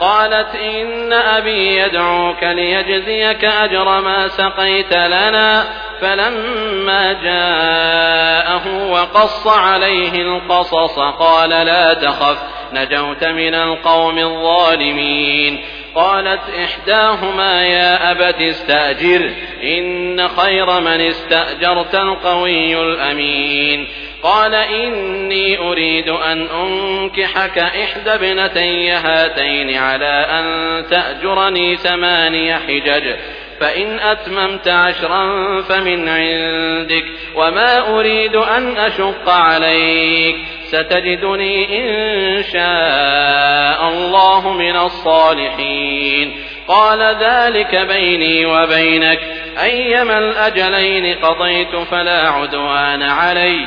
قالت إن أبي يدعوك ليجزيك أجر ما سقيت لنا فلما جاءه وقص عليه القصص قال لا تخف نجوت من القوم الظالمين. قالت إحداهما يا أبت استأجر إن خير من استأجرت القوي الأمين. قال إني أريد أن أنكحك إحدى ابنتي هاتين على أن تأجرني ثماني حجج فإن أتممت عشرا فمن عندك وما أريد أن أشق عليك. ستجدني إن شاء الله من الصالحين. قال ذلك بيني وبينك أيما الأجلين قضيت فلا عدوان علي.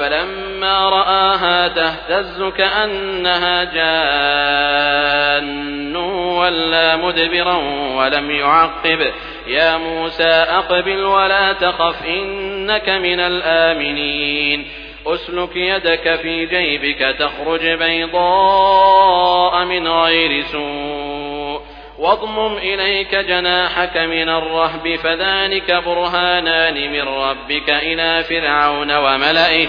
فلما رآها تهتز كأنها جان. ولا مدبرا ولم يعقب. يا موسى أقبل ولا تخف إنك من الآمنين. أسلك يدك في جيبك تخرج بيضاء من غير سوء. واضمم إليك جناحك من الرهب فذلك برهانان من ربك إلى فرعون وملئه.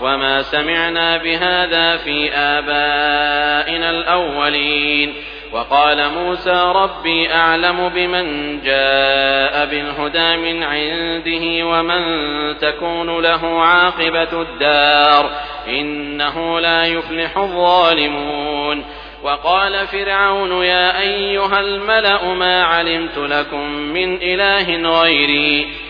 وما سمعنا بهذا في آبائنا الأولين وقال موسى ربي أعلم بمن جاء بالهدى من عنده ومن تكون له عاقبة الدار إنه لا يفلح الظالمون وقال فرعون يا أيها الملأ ما علمت لكم من إله غيري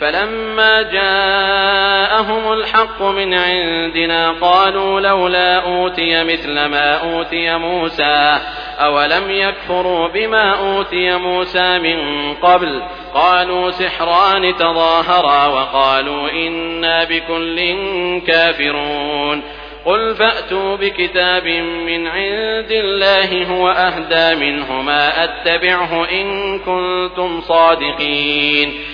فلما جاءهم الحق من عندنا قالوا لولا أوتي مثل ما أوتي موسى أولم يكفروا بما أوتي موسى من قبل؟ قالوا سحران تظاهرا وقالوا إنا بكل كافرون. قل فأتوا بكتاب من عند الله هو أهدى منهما أتبعه إن كنتم صادقين.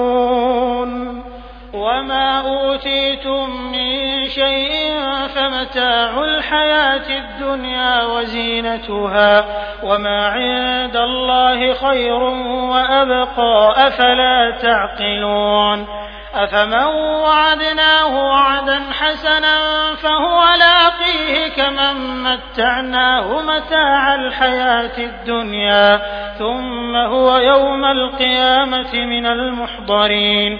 وما أوتيتم من شيء فمتاع الحياة الدنيا وزينتها وما عند الله خير وأبقى أفلا تعقلون أفمن وعدناه وعدا حسنا فهو لاقيه كمن متعناه متاع الحياة الدنيا ثم هو يوم القيامة من المحضرين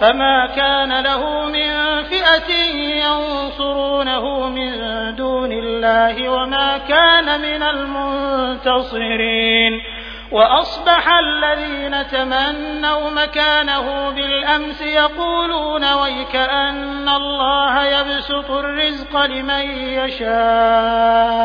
فما كان له من فئة ينصرونه من دون الله وما كان من المنتصرين وأصبح الذين تمنوا مكانه بالأمس يقولون ويك أن الله يبسط الرزق لمن يشاء